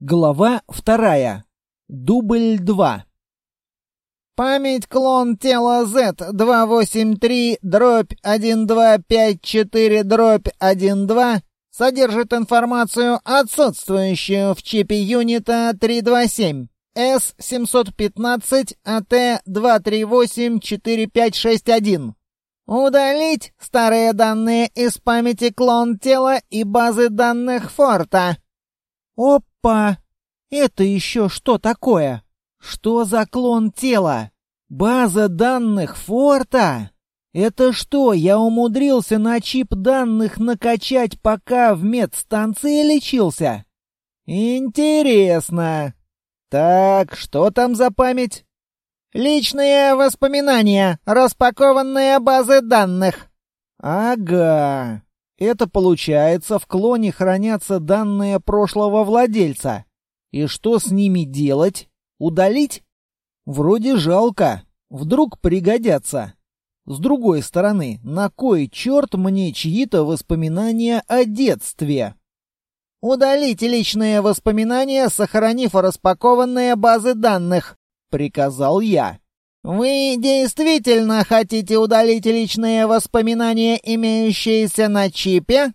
Глава вторая. Дубль 2. Память клон тела Z283 дробь 1254 дробь 12 содержит информацию, отсутствующую в чипе юнита 327 S715 AT2384561. Удалить старые данные из памяти клон тела и базы данных форта. Опа! Это еще что такое? Что за клон тела? База данных форта? Это что, я умудрился на чип данных накачать, пока в медстанции лечился? Интересно. Так, что там за память? Личные воспоминания, распакованные базы данных. Ага. Это получается, в клоне хранятся данные прошлого владельца. И что с ними делать? Удалить? Вроде жалко. Вдруг пригодятся. С другой стороны, на кой черт мне чьи-то воспоминания о детстве? «Удалить личные воспоминания, сохранив распакованные базы данных», — приказал я. «Вы действительно хотите удалить личные воспоминания, имеющиеся на чипе?»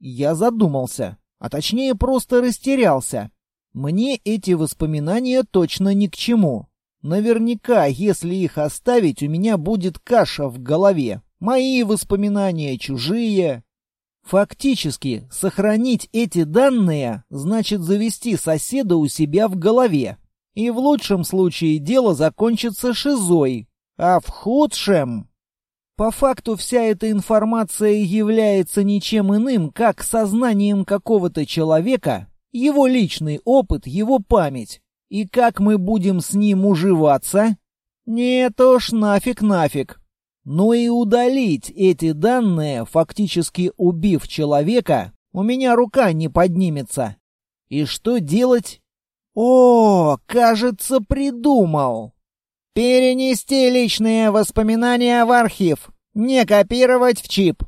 Я задумался, а точнее просто растерялся. Мне эти воспоминания точно ни к чему. Наверняка, если их оставить, у меня будет каша в голове. Мои воспоминания чужие. Фактически, сохранить эти данные значит завести соседа у себя в голове. И в лучшем случае дело закончится шизой, а в худшем... По факту вся эта информация является ничем иным, как сознанием какого-то человека, его личный опыт, его память. И как мы будем с ним уживаться? Нет уж, нафиг нафиг. Ну и удалить эти данные, фактически убив человека, у меня рука не поднимется. И что делать? «О, кажется, придумал!» «Перенести личные воспоминания в архив. Не копировать в чип».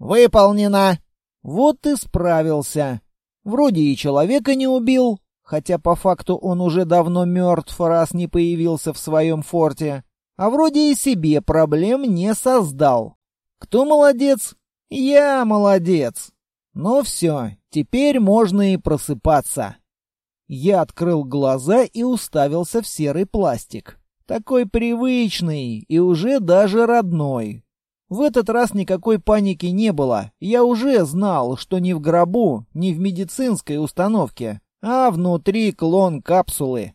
«Выполнено!» Вот и справился. Вроде и человека не убил, хотя по факту он уже давно мертв, раз не появился в своем форте. А вроде и себе проблем не создал. Кто молодец? Я молодец. Ну все, теперь можно и просыпаться. Я открыл глаза и уставился в серый пластик. Такой привычный и уже даже родной. В этот раз никакой паники не было. Я уже знал, что не в гробу, не в медицинской установке, а внутри клон капсулы.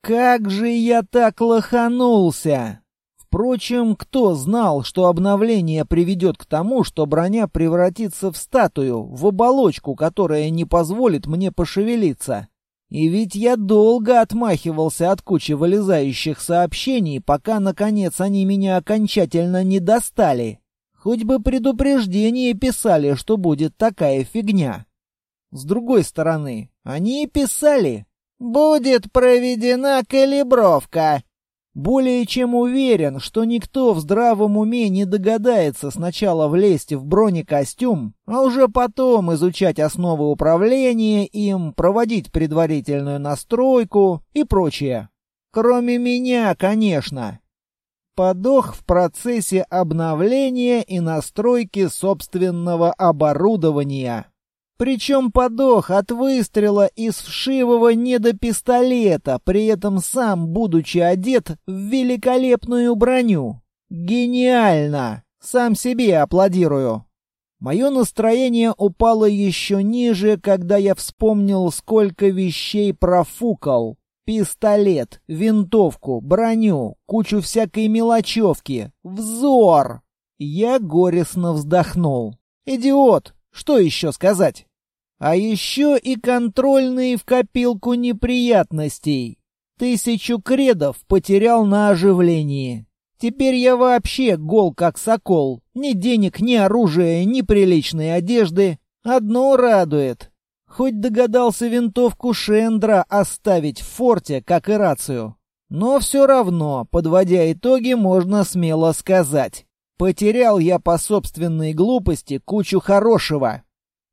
Как же я так лоханулся! Впрочем, кто знал, что обновление приведет к тому, что броня превратится в статую, в оболочку, которая не позволит мне пошевелиться? И ведь я долго отмахивался от кучи вылезающих сообщений, пока, наконец, они меня окончательно не достали. Хоть бы предупреждение писали, что будет такая фигня. С другой стороны, они писали. «Будет проведена калибровка», более чем уверен, что никто в здравом уме не догадается сначала влезть в бронекостюм, а уже потом изучать основы управления им, проводить предварительную настройку и прочее. Кроме меня, конечно. Подох в процессе обновления и настройки собственного оборудования. Причем подох от выстрела из вшивого недопистолета, при этом сам будучи одет в великолепную броню. Гениально! Сам себе аплодирую. Мое настроение упало еще ниже, когда я вспомнил, сколько вещей профукал. Пистолет, винтовку, броню, кучу всякой мелочевки. Взор! Я горестно вздохнул. Идиот! Что еще сказать? А еще и контрольные в копилку неприятностей. Тысячу кредов потерял на оживлении. Теперь я вообще гол как сокол. Ни денег, ни оружия, ни приличной одежды. Одно радует. Хоть догадался винтовку Шендра оставить в форте, как и рацию. Но все равно, подводя итоги, можно смело сказать. Потерял я по собственной глупости кучу хорошего.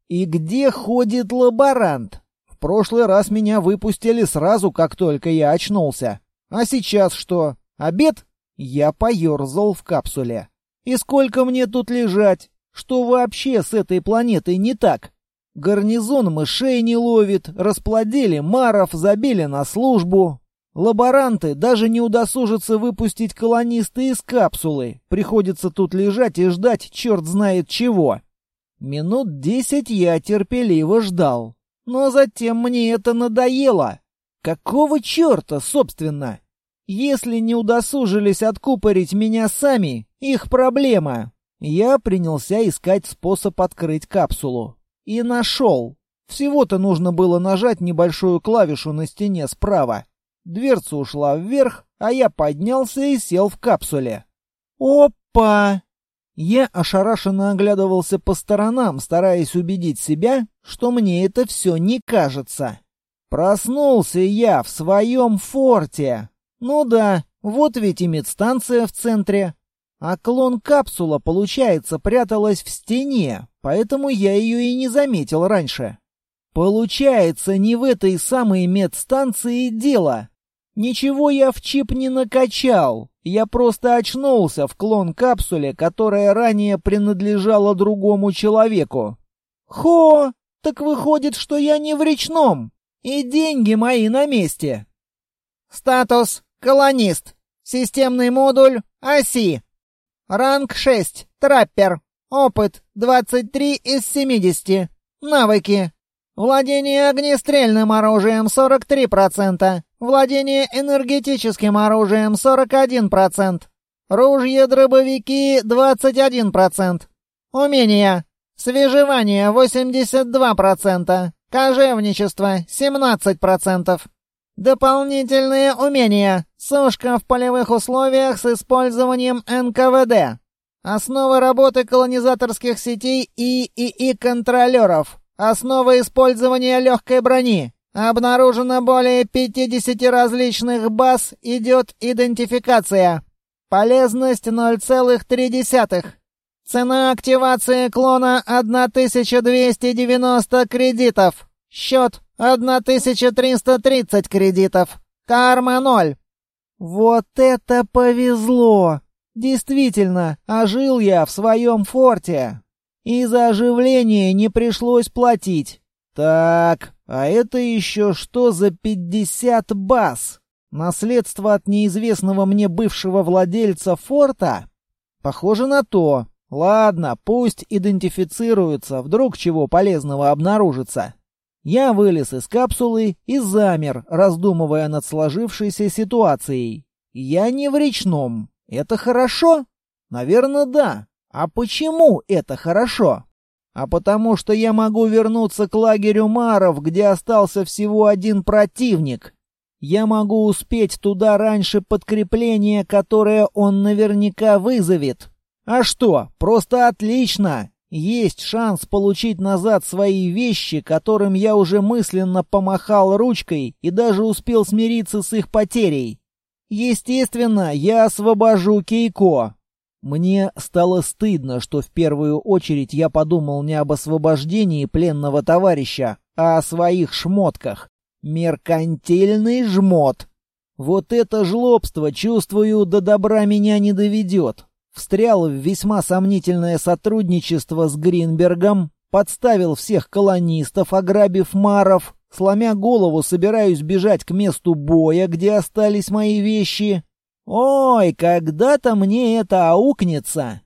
И где ходит лаборант? В прошлый раз меня выпустили сразу, как только я очнулся. А сейчас что? Обед? Я поерзал в капсуле. И сколько мне тут лежать? Что вообще с этой планетой не так? Гарнизон мышей не ловит, расплодили маров, забили на службу. Лаборанты даже не удосужатся выпустить колонисты из капсулы. Приходится тут лежать и ждать черт знает чего. Минут десять я терпеливо ждал. Но затем мне это надоело. Какого черта, собственно? Если не удосужились откупорить меня сами, их проблема. Я принялся искать способ открыть капсулу. И нашел. Всего-то нужно было нажать небольшую клавишу на стене справа. Дверца ушла вверх, а я поднялся и сел в капсуле. Опа! Я ошарашенно оглядывался по сторонам, стараясь убедить себя, что мне это все не кажется. Проснулся я в своем форте. Ну да, вот ведь и медстанция в центре. А клон-капсула, получается, пряталась в стене, поэтому я ее и не заметил раньше. Получается, не в этой самой медстанции дело. Ничего я в чип не накачал. Я просто очнулся в клон-капсуле, которая ранее принадлежала другому человеку. Хо! Так выходит, что я не в речном. И деньги мои на месте. Статус колонист. Системный модуль оси. Ранг 6. Траппер. Опыт 23 из 70. Навыки. Владение огнестрельным оружием 43%. Владение энергетическим оружием 41%. Ружье-дробовики 21%. Умения. Свежевание 82%. Кожевничество 17%. Дополнительные умения. Сушка в полевых условиях с использованием НКВД. Основы работы колонизаторских сетей и ИИ-контролеров. Основа использования легкой брони. Обнаружено более 50 различных баз, идет идентификация. Полезность 0,3. Цена активации клона 1290 кредитов. Счет 1330 кредитов. Карма 0. Вот это повезло! Действительно, ожил я в своем форте. И за оживление не пришлось платить. Так, а это еще что за пятьдесят баз? Наследство от неизвестного мне бывшего владельца форта? Похоже на то. Ладно, пусть идентифицируются, вдруг чего полезного обнаружится. Я вылез из капсулы и замер, раздумывая над сложившейся ситуацией. Я не в речном. Это хорошо? Наверное, да. А почему это хорошо? А потому что я могу вернуться к лагерю Маров, где остался всего один противник. Я могу успеть туда раньше подкрепления, которое он наверняка вызовет. А что, просто отлично! Есть шанс получить назад свои вещи, которым я уже мысленно помахал ручкой и даже успел смириться с их потерей. Естественно, я освобожу Кейко. Мне стало стыдно, что в первую очередь я подумал не об освобождении пленного товарища, а о своих шмотках. Меркантильный жмот. Вот это жлобство, чувствую, до добра меня не доведет. Встрял в весьма сомнительное сотрудничество с Гринбергом, подставил всех колонистов, ограбив маров, сломя голову, собираюсь бежать к месту боя, где остались мои вещи, Ой, когда-то мне это аукнется.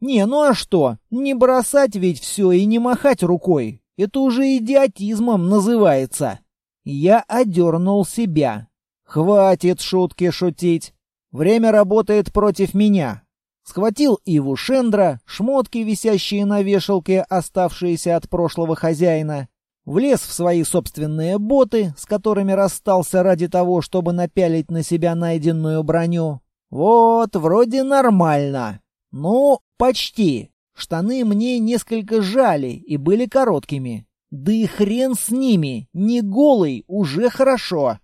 Не, ну а что? Не бросать ведь все и не махать рукой. Это уже идиотизмом называется. Я одернул себя. Хватит шутки шутить. Время работает против меня. Схватил Иву Шендра, шмотки, висящие на вешалке, оставшиеся от прошлого хозяина, влез в свои собственные боты, с которыми расстался ради того, чтобы напялить на себя найденную броню. Вот, вроде нормально. Ну, почти. Штаны мне несколько жали и были короткими. Да и хрен с ними, не голый, уже хорошо.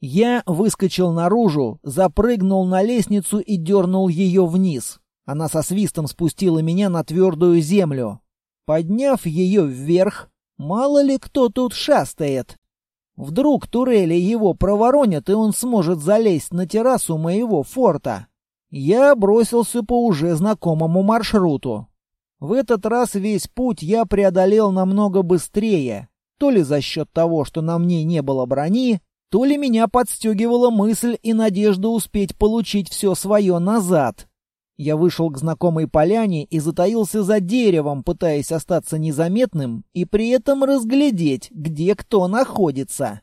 Я выскочил наружу, запрыгнул на лестницу и дернул ее вниз. Она со свистом спустила меня на твердую землю. Подняв ее вверх, Мало ли кто тут шастает. Вдруг турели его проворонят, и он сможет залезть на террасу моего форта. Я бросился по уже знакомому маршруту. В этот раз весь путь я преодолел намного быстрее, то ли за счет того, что на мне не было брони, то ли меня подстегивала мысль и надежда успеть получить все свое назад. Я вышел к знакомой поляне и затаился за деревом, пытаясь остаться незаметным и при этом разглядеть, где кто находится.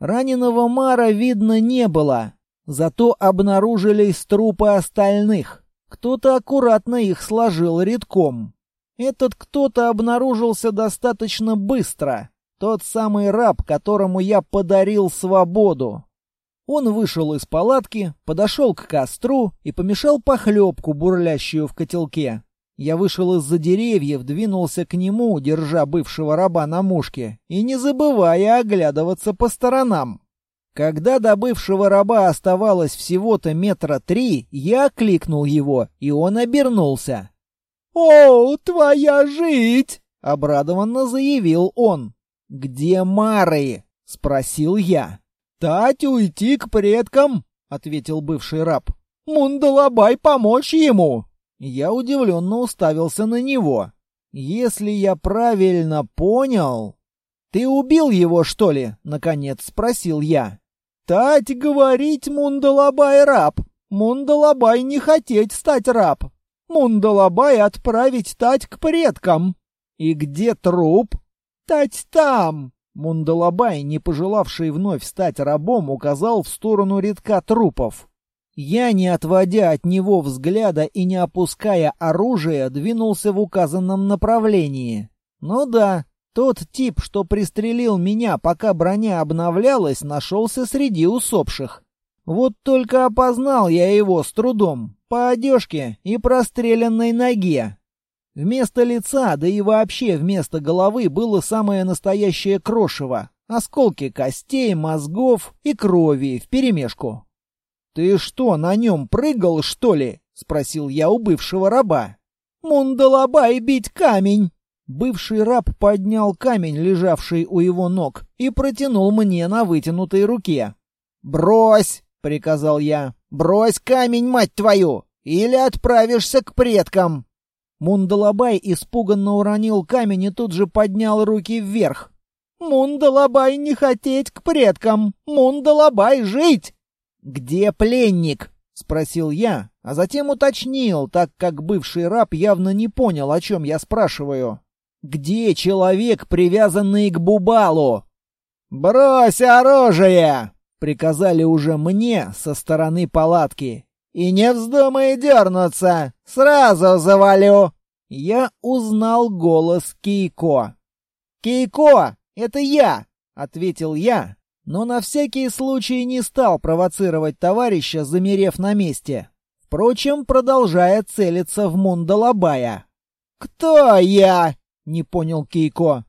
Раненого Мара видно не было, зато обнаружились трупы остальных. Кто-то аккуратно их сложил редком. Этот кто-то обнаружился достаточно быстро. Тот самый раб, которому я подарил свободу. Он вышел из палатки, подошел к костру и помешал похлебку, бурлящую в котелке. Я вышел из-за деревьев, двинулся к нему, держа бывшего раба на мушке, и не забывая оглядываться по сторонам. Когда до бывшего раба оставалось всего-то метра три, я кликнул его, и он обернулся. «О, твоя жить!» — обрадованно заявил он. «Где Мары?» — спросил я. «Тать уйти к предкам», — ответил бывший раб. «Мундалабай помочь ему!» Я удивленно уставился на него. «Если я правильно понял...» «Ты убил его, что ли?» — наконец спросил я. «Тать говорить Мундалабай раб. Мундалабай не хотеть стать раб. Мундалабай отправить Тать к предкам». «И где труп?» «Тать там!» Мундалабай, не пожелавший вновь стать рабом, указал в сторону рядка трупов. Я, не отводя от него взгляда и не опуская оружие, двинулся в указанном направлении. Ну да, тот тип, что пристрелил меня, пока броня обновлялась, нашелся среди усопших. Вот только опознал я его с трудом, по одежке и простреленной ноге. Вместо лица, да и вообще вместо головы было самое настоящее крошево. Осколки костей, мозгов и крови вперемешку. «Ты что, на нем прыгал, что ли?» — спросил я у бывшего раба. «Мундалабай бить камень!» Бывший раб поднял камень, лежавший у его ног, и протянул мне на вытянутой руке. «Брось!» — приказал я. «Брось камень, мать твою! Или отправишься к предкам!» Мундалабай испуганно уронил камень и тут же поднял руки вверх. «Мундалабай не хотеть к предкам! Мундалабай жить!» «Где пленник?» — спросил я, а затем уточнил, так как бывший раб явно не понял, о чем я спрашиваю. «Где человек, привязанный к Бубалу?» «Брось оружие!» — приказали уже мне со стороны палатки. И не вздумай дернуться, сразу завалю!» Я узнал голос Кейко. «Кейко, это я!» — ответил я, но на всякий случай не стал провоцировать товарища, замерев на месте. Впрочем, продолжая целиться в Мундалабая. «Кто я?» — не понял Кейко.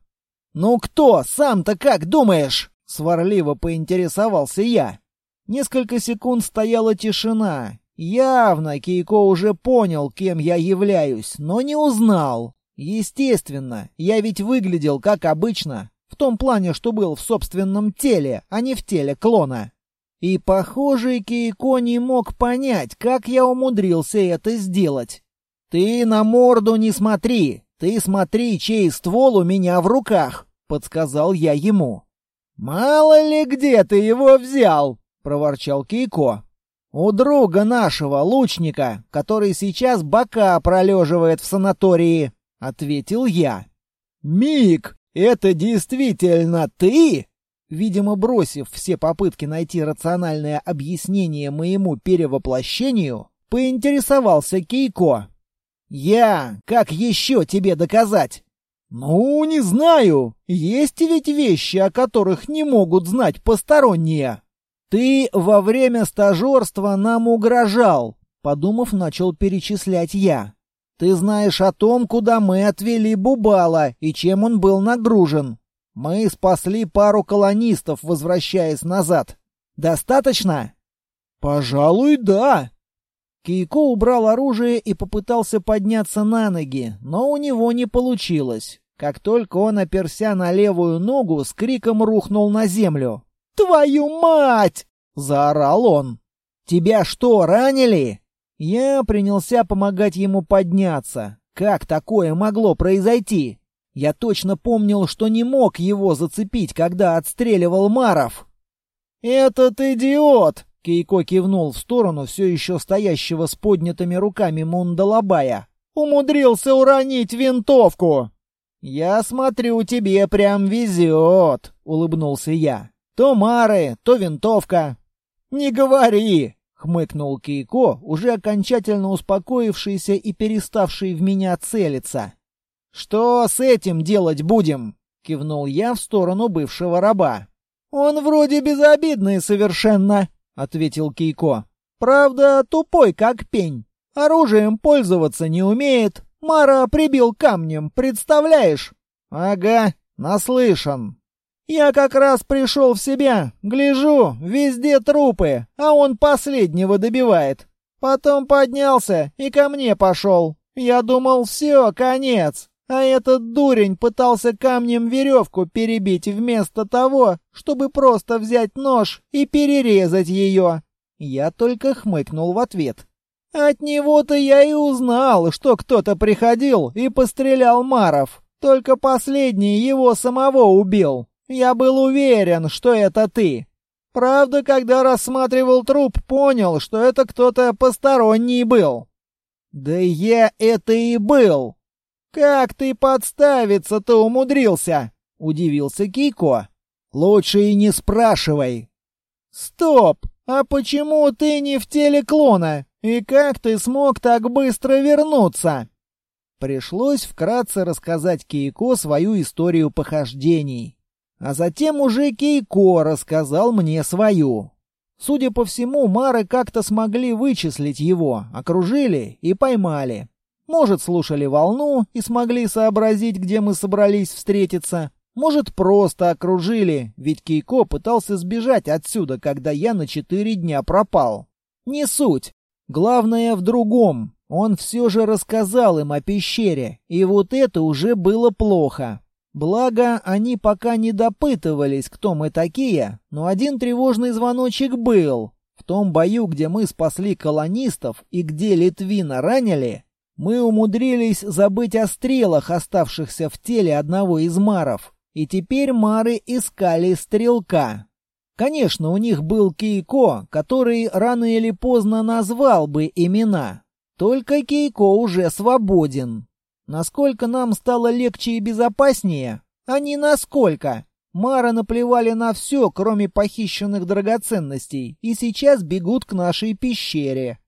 «Ну кто? Сам-то как думаешь?» — сварливо поинтересовался я. Несколько секунд стояла тишина, Явно Кейко уже понял, кем я являюсь, но не узнал. Естественно, я ведь выглядел как обычно, в том плане, что был в собственном теле, а не в теле клона. И, похоже, Кейко не мог понять, как я умудрился это сделать. «Ты на морду не смотри, ты смотри, чей ствол у меня в руках», — подсказал я ему. «Мало ли где ты его взял», — проворчал Кейко. «У друга нашего, лучника, который сейчас бока пролеживает в санатории», — ответил я. «Мик, это действительно ты?» Видимо, бросив все попытки найти рациональное объяснение моему перевоплощению, поинтересовался Кейко. «Я? Как еще тебе доказать?» «Ну, не знаю. Есть ведь вещи, о которых не могут знать посторонние». «Ты во время стажерства нам угрожал», — подумав, начал перечислять я. «Ты знаешь о том, куда мы отвели Бубала и чем он был нагружен. Мы спасли пару колонистов, возвращаясь назад. Достаточно?» «Пожалуй, да». Кейко убрал оружие и попытался подняться на ноги, но у него не получилось. Как только он, оперся на левую ногу, с криком рухнул на землю. «Твою мать!» — заорал он. «Тебя что, ранили?» Я принялся помогать ему подняться. Как такое могло произойти? Я точно помнил, что не мог его зацепить, когда отстреливал Маров. «Этот идиот!» — Кейко кивнул в сторону все еще стоящего с поднятыми руками Мундалабая. «Умудрился уронить винтовку!» «Я смотрю, тебе прям везет», — улыбнулся я. «То Мары, то винтовка». «Не говори!» — хмыкнул Кейко, уже окончательно успокоившийся и переставший в меня целиться. «Что с этим делать будем?» — кивнул я в сторону бывшего раба. «Он вроде безобидный совершенно», — ответил Кейко. «Правда, тупой как пень. Оружием пользоваться не умеет, Мара прибил камнем, представляешь? Ага, наслышан. Я как раз пришел в себя, гляжу, везде трупы, а он последнего добивает. Потом поднялся и ко мне пошел. Я думал, все, конец. А этот дурень пытался камнем веревку перебить вместо того, чтобы просто взять нож и перерезать ее. Я только хмыкнул в ответ. От него-то я и узнал, что кто-то приходил и пострелял Маров. Только последний его самого убил. Я был уверен, что это ты. Правда, когда рассматривал труп, понял, что это кто-то посторонний был. Да я это и был. Как ты подставиться-то умудрился? Удивился Кейко. Лучше и не спрашивай. Стоп! А почему ты не в теле клона? «И как ты смог так быстро вернуться?» Пришлось вкратце рассказать Кейко свою историю похождений. А затем уже Кейко рассказал мне свою. Судя по всему, Мары как-то смогли вычислить его, окружили и поймали. Может, слушали волну и смогли сообразить, где мы собрались встретиться. Может, просто окружили, ведь Кейко пытался сбежать отсюда, когда я на четыре дня пропал. Не суть. Главное в другом. Он все же рассказал им о пещере, и вот это уже было плохо. Благо, они пока не допытывались, кто мы такие, но один тревожный звоночек был. В том бою, где мы спасли колонистов и где Литвина ранили, мы умудрились забыть о стрелах, оставшихся в теле одного из маров. И теперь мары искали стрелка. Конечно, у них был Кейко, который рано или поздно назвал бы имена. Только Кейко уже свободен. Насколько нам стало легче и безопаснее? А не насколько. Мара наплевали на все, кроме похищенных драгоценностей, и сейчас бегут к нашей пещере.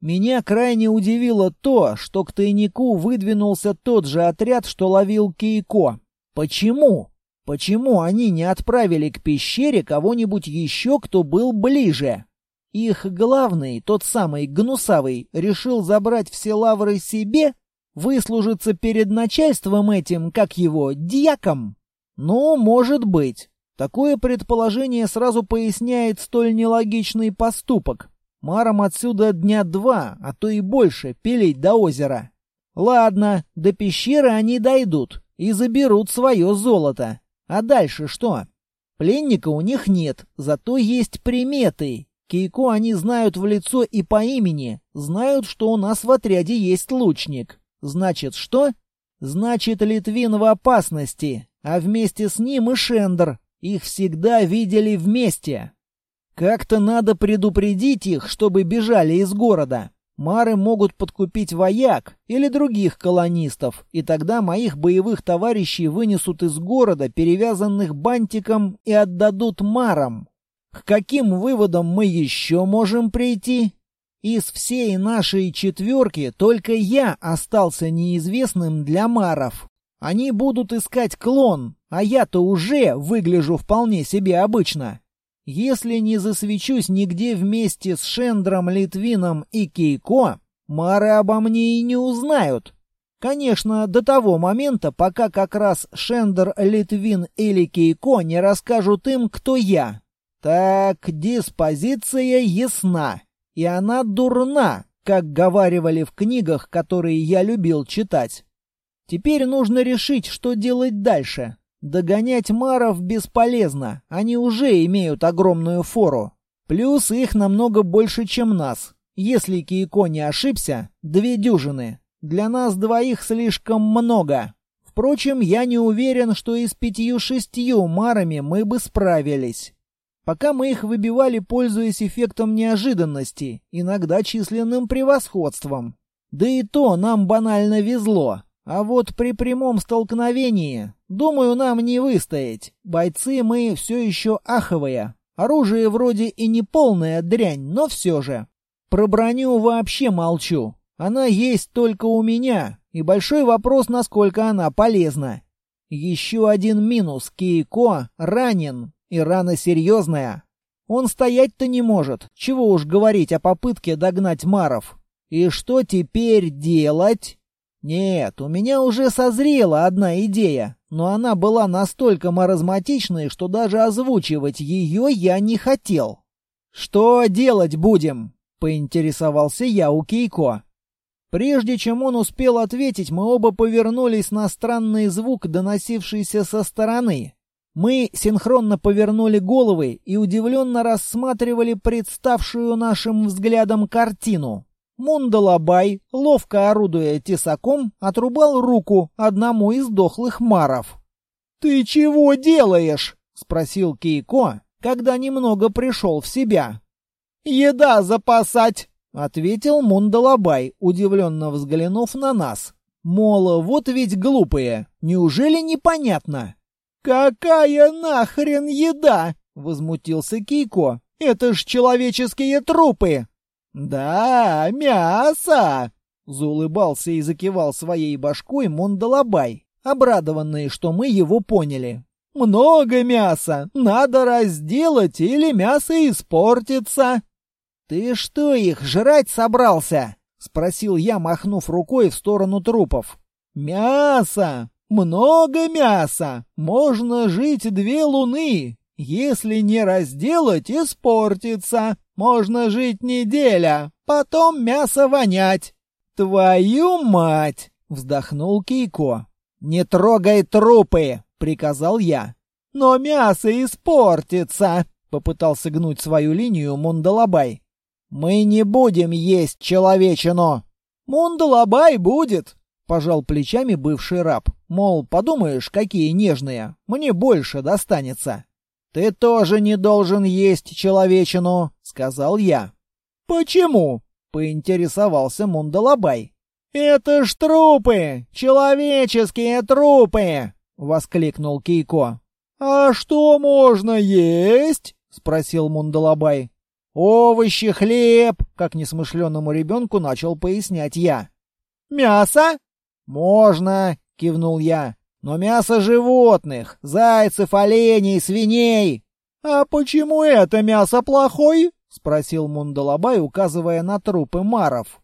Меня крайне удивило то, что к тайнику выдвинулся тот же отряд, что ловил Кейко. Почему? Почему они не отправили к пещере кого-нибудь еще, кто был ближе? Их главный, тот самый Гнусавый, решил забрать все лавры себе? Выслужиться перед начальством этим, как его, дьяком? Ну, может быть. Такое предположение сразу поясняет столь нелогичный поступок. Маром отсюда дня два, а то и больше, пилить до озера. Ладно, до пещеры они дойдут и заберут свое золото. А дальше что? Пленника у них нет, зато есть приметы. Кейко они знают в лицо и по имени, знают, что у нас в отряде есть лучник. Значит, что? Значит, Литвин в опасности, а вместе с ним и Шендер. Их всегда видели вместе. Как-то надо предупредить их, чтобы бежали из города. Мары могут подкупить вояк или других колонистов, и тогда моих боевых товарищей вынесут из города, перевязанных бантиком, и отдадут марам. К каким выводам мы еще можем прийти? Из всей нашей четверки только я остался неизвестным для маров. Они будут искать клон, а я-то уже выгляжу вполне себе обычно. Если не засвечусь нигде вместе с Шендром, Литвином и Кейко, Мары обо мне и не узнают. Конечно, до того момента, пока как раз Шендер, Литвин или Кейко не расскажут им, кто я. Так, диспозиция ясна. И она дурна, как говаривали в книгах, которые я любил читать. Теперь нужно решить, что делать дальше. Догонять маров бесполезно, они уже имеют огромную фору. Плюс их намного больше, чем нас. Если Кейко не ошибся, две дюжины. Для нас двоих слишком много. Впрочем, я не уверен, что и с пятью-шестью марами мы бы справились. Пока мы их выбивали, пользуясь эффектом неожиданности, иногда численным превосходством. Да и то нам банально везло. А вот при прямом столкновении, думаю, нам не выстоять. Бойцы мы все еще аховые. Оружие вроде и не полная дрянь, но все же. Про броню вообще молчу. Она есть только у меня, и большой вопрос, насколько она полезна. Еще один минус. Кейко ранен, и рана серьезная. Он стоять-то не может. Чего уж говорить о попытке догнать Маров. И что теперь делать? Нет, у меня уже созрела одна идея, но она была настолько маразматичной, что даже озвучивать ее я не хотел. «Что делать будем?» — поинтересовался я у Кейко. Прежде чем он успел ответить, мы оба повернулись на странный звук, доносившийся со стороны. Мы синхронно повернули головы и удивленно рассматривали представшую нашим взглядом картину. Мундалабай, ловко орудуя тесаком, отрубал руку одному из дохлых маров. «Ты чего делаешь?» — спросил Кейко, когда немного пришел в себя. «Еда запасать!» — ответил Мундалабай, удивленно взглянув на нас. Мол, вот ведь глупые, неужели непонятно? «Какая нахрен еда?» — возмутился Кейко. «Это ж человеческие трупы!» «Да, мясо!» — заулыбался и закивал своей башкой Мондалабай, обрадованный, что мы его поняли. «Много мяса! Надо разделать, или мясо испортится!» «Ты что, их жрать собрался?» — спросил я, махнув рукой в сторону трупов. «Мясо! Много мяса! Можно жить две луны! Если не разделать, испортится!» Можно жить неделя, потом мясо вонять. Твою мать, вздохнул Кейко. Не трогай трупы, приказал я. Но мясо испортится, попытался гнуть свою линию Мундалабай. Мы не будем есть человечину. Мундалабай будет, пожал плечами бывший раб. Мол, подумаешь, какие нежные. Мне больше достанется. «Ты тоже не должен есть человечину», — сказал я. «Почему?» — поинтересовался Мундалабай. «Это ж трупы! Человеческие трупы!» — воскликнул Кейко. «А что можно есть?» — спросил Мундалабай. «Овощи, хлеб», — как несмышленному ребенку начал пояснять я. «Мясо?» «Можно», — кивнул я. Но мясо животных, зайцев, оленей, свиней. А почему это мясо плохой? спросил Мундалабай, указывая на трупы маров.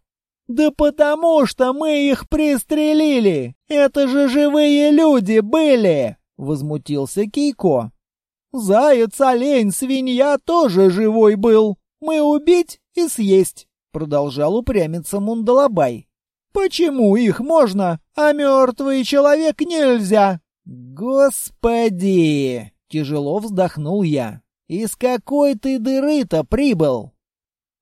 Да потому что мы их пристрелили. Это же живые люди были, возмутился Кейко. Заяц, олень, свинья тоже живой был. Мы убить и съесть, продолжал упрямиться Мундалабай. Почему их можно, а мертвый человек нельзя? Господи! Тяжело вздохнул я. Из какой ты дыры-то прибыл?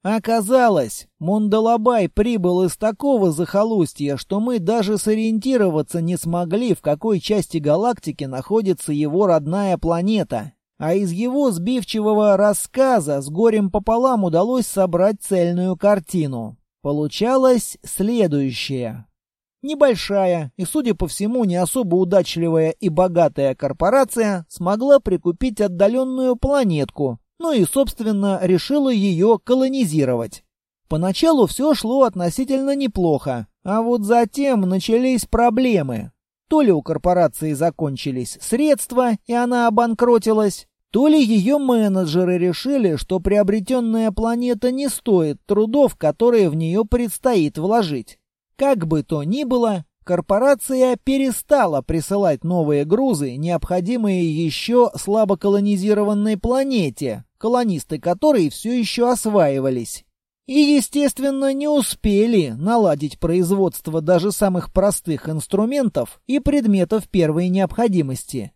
Оказалось, Мундалабай прибыл из такого захолустья, что мы даже сориентироваться не смогли, в какой части галактики находится его родная планета. А из его сбивчивого рассказа с горем пополам удалось собрать цельную картину. Получалось следующее. Небольшая и, судя по всему, не особо удачливая и богатая корпорация смогла прикупить отдаленную планетку, ну и, собственно, решила ее колонизировать. Поначалу все шло относительно неплохо, а вот затем начались проблемы. То ли у корпорации закончились средства, и она обанкротилась, то ли ее менеджеры решили, что приобретенная планета не стоит трудов, которые в нее предстоит вложить. Как бы то ни было, корпорация перестала присылать новые грузы, необходимые еще слабо колонизированной планете, колонисты которой все еще осваивались. И, естественно, не успели наладить производство даже самых простых инструментов и предметов первой необходимости.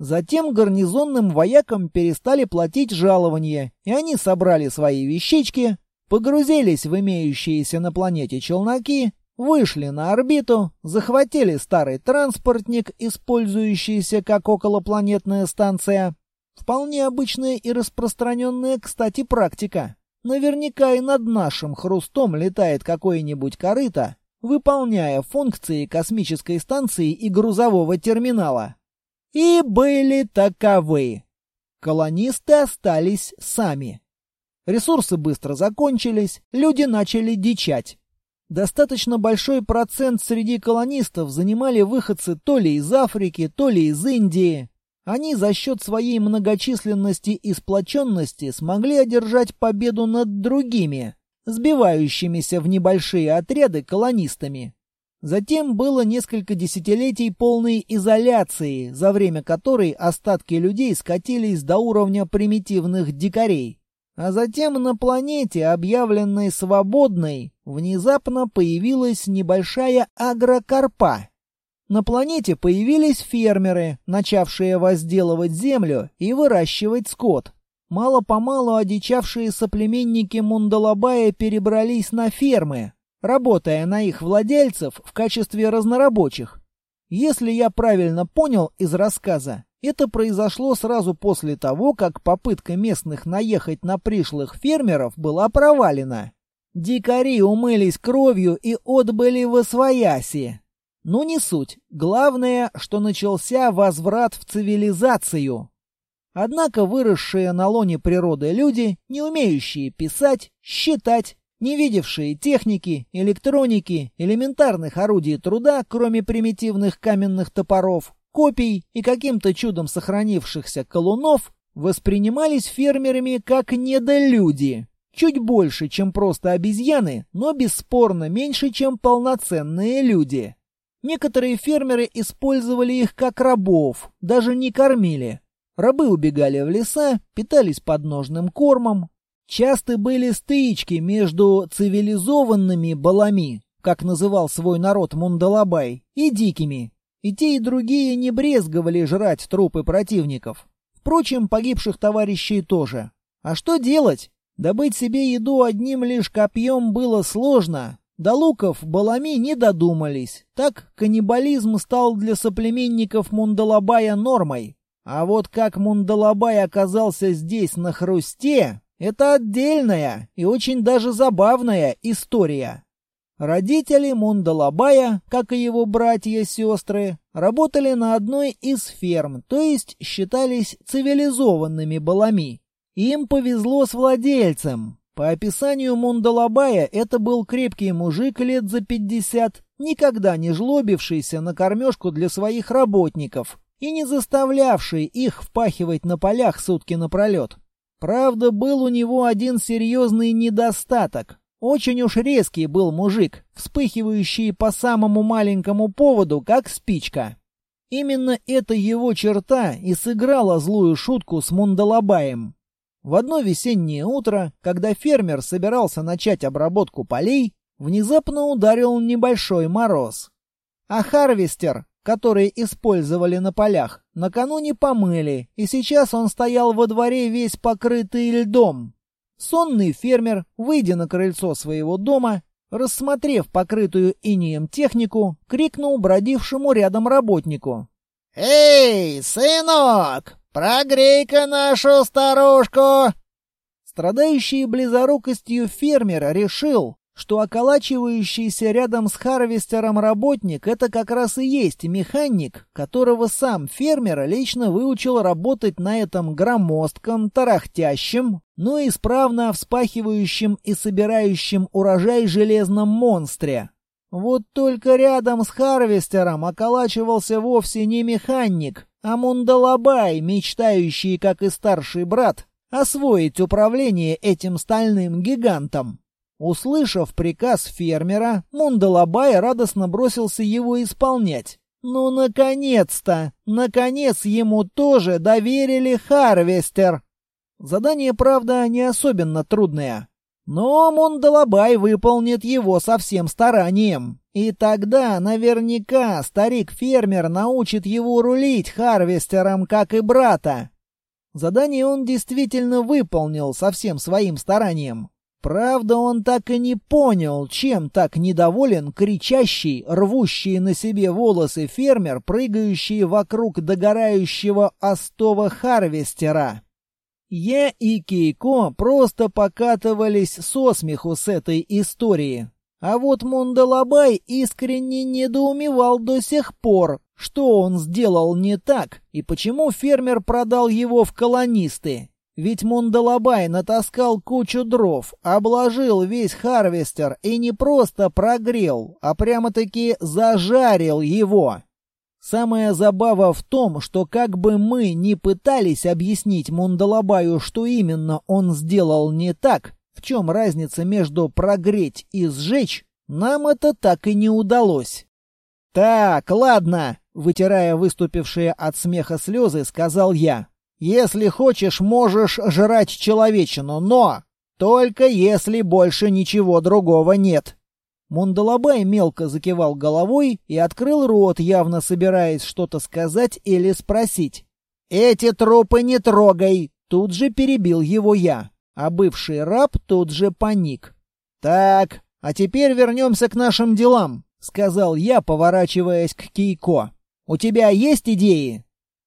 Затем гарнизонным воякам перестали платить жалования, и они собрали свои вещички, погрузились в имеющиеся на планете челноки, вышли на орбиту, захватили старый транспортник, использующийся как околопланетная станция. Вполне обычная и распространенная, кстати, практика. Наверняка и над нашим хрустом летает какое-нибудь корыто, выполняя функции космической станции и грузового терминала. И были таковы. Колонисты остались сами. Ресурсы быстро закончились, люди начали дичать. Достаточно большой процент среди колонистов занимали выходцы то ли из Африки, то ли из Индии. Они за счет своей многочисленности и сплоченности смогли одержать победу над другими, сбивающимися в небольшие отряды колонистами. Затем было несколько десятилетий полной изоляции, за время которой остатки людей скатились до уровня примитивных дикарей. А затем на планете, объявленной свободной, внезапно появилась небольшая агрокорпа. На планете появились фермеры, начавшие возделывать землю и выращивать скот. Мало-помалу одичавшие соплеменники Мундалабая перебрались на фермы, работая на их владельцев в качестве разнорабочих. Если я правильно понял из рассказа, это произошло сразу после того, как попытка местных наехать на пришлых фермеров была провалена. Дикари умылись кровью и отбыли в Освояси. Но не суть. Главное, что начался возврат в цивилизацию. Однако выросшие на лоне природы люди, не умеющие писать, считать, не видевшие техники, электроники, элементарных орудий труда, кроме примитивных каменных топоров, копий и каким-то чудом сохранившихся колунов, воспринимались фермерами как недолюди. Чуть больше, чем просто обезьяны, но бесспорно меньше, чем полноценные люди. Некоторые фермеры использовали их как рабов, даже не кормили. Рабы убегали в леса, питались подножным кормом. Часто были стычки между цивилизованными балами, как называл свой народ Мундалабай, и дикими. И те, и другие не брезговали жрать трупы противников. Впрочем, погибших товарищей тоже. А что делать? Добыть себе еду одним лишь копьем было сложно, до луков балами не додумались. Так каннибализм стал для соплеменников Мундалабая нормой. А вот как Мундалабай оказался здесь на хрусте, это отдельная и очень даже забавная история. Родители Мундалабая, как и его братья и сестры, работали на одной из ферм, то есть считались цивилизованными балами. Им повезло с владельцем, по описанию Мундалабая, это был крепкий мужик лет за пятьдесят, никогда не жлобившийся на кормежку для своих работников и не заставлявший их впахивать на полях сутки напролет. Правда, был у него один серьезный недостаток. Очень уж резкий был мужик, вспыхивающий по самому маленькому поводу, как спичка. Именно эта его черта и сыграла злую шутку с Мундалабаем. В одно весеннее утро, когда фермер собирался начать обработку полей, внезапно ударил небольшой мороз. А харвестер, который использовали на полях, накануне помыли, и сейчас он стоял во дворе весь покрытый льдом. Сонный фермер, выйдя на крыльцо своего дома, рассмотрев покрытую инеем технику, крикнул бродившему рядом работнику. «Эй, сынок, «Прогрей-ка нашу старушку!» Страдающий близорукостью фермер решил, что околачивающийся рядом с харвестером работник — это как раз и есть механик, которого сам фермер лично выучил работать на этом громоздком, тарахтящем, но исправно вспахивающем и собирающем урожай железном монстре. Вот только рядом с харвестером околачивался вовсе не механик, а Мундалабай, мечтающий, как и старший брат, освоить управление этим стальным гигантом. Услышав приказ фермера, Мундалабай радостно бросился его исполнять. Ну, наконец-то! Наконец ему тоже доверили Харвестер! Задание, правда, не особенно трудное. Но Мундалабай выполнит его со всем старанием. И тогда наверняка старик-фермер научит его рулить харвестером, как и брата. Задание он действительно выполнил со всем своим старанием. Правда, он так и не понял, чем так недоволен кричащий, рвущий на себе волосы фермер, прыгающий вокруг догорающего остова харвестера. Я и Кейко просто покатывались со смеху с этой истории. А вот Мундалабай искренне недоумевал до сих пор, что он сделал не так и почему фермер продал его в колонисты. Ведь Мундалабай натаскал кучу дров, обложил весь харвестер и не просто прогрел, а прямо-таки зажарил его. Самая забава в том, что как бы мы ни пытались объяснить Мундалабаю, что именно он сделал не так, в чем разница между прогреть и сжечь, нам это так и не удалось. «Так, ладно», — вытирая выступившие от смеха слезы, сказал я. «Если хочешь, можешь жрать человечину, но только если больше ничего другого нет». Мундалабай мелко закивал головой и открыл рот, явно собираясь что-то сказать или спросить. «Эти трупы не трогай!» Тут же перебил его я, а бывший раб тут же паник. «Так, а теперь вернемся к нашим делам. — сказал я, поворачиваясь к Кейко. «У тебя есть идеи?»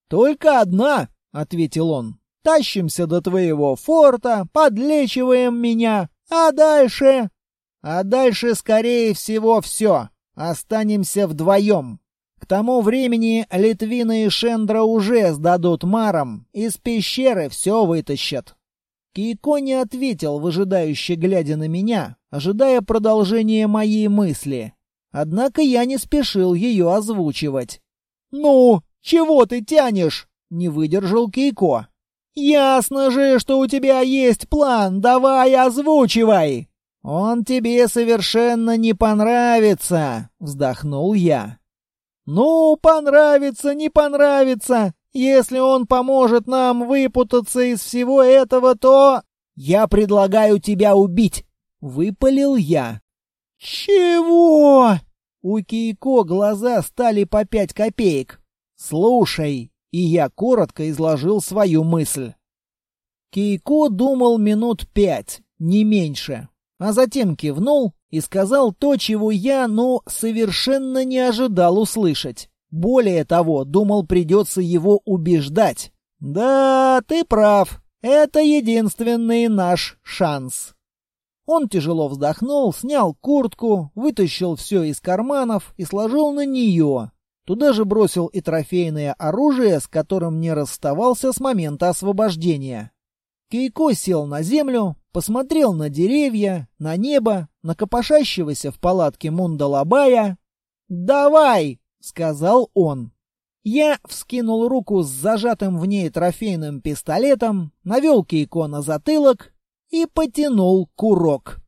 «Только одна», — ответил он. «Тащимся до твоего форта, подлечиваем меня, а дальше...» «А дальше, скорее всего, все. Останемся вдвоем. К тому времени Литвина и Шендра уже сдадут марам, из пещеры все вытащат». Кейко не ответил, выжидающе глядя на меня, ожидая продолжения моей мысли. Однако я не спешил ее озвучивать. «Ну, чего ты тянешь?» — не выдержал Кейко. «Ясно же, что у тебя есть план, давай озвучивай!» «Он тебе совершенно не понравится», — вздохнул я. «Ну, понравится, не понравится. Если он поможет нам выпутаться из всего этого, то...» «Я предлагаю тебя убить», — выпалил я. «Чего?» У Кейко глаза стали по пять копеек. «Слушай!» И я коротко изложил свою мысль. Кейко думал минут пять, не меньше, а затем кивнул и сказал то, чего я, ну, совершенно не ожидал услышать. Более того, думал, придется его убеждать. «Да, ты прав. Это единственный наш шанс». Он тяжело вздохнул, снял куртку, вытащил все из карманов и сложил на нее. Туда же бросил и трофейное оружие, с которым не расставался с момента освобождения. Кейко сел на землю, посмотрел на деревья, на небо, на копошащегося в палатке Мундалабая. «Давай!» — сказал он. Я вскинул руку с зажатым в ней трофейным пистолетом, навел Кейко на затылок и потянул курок.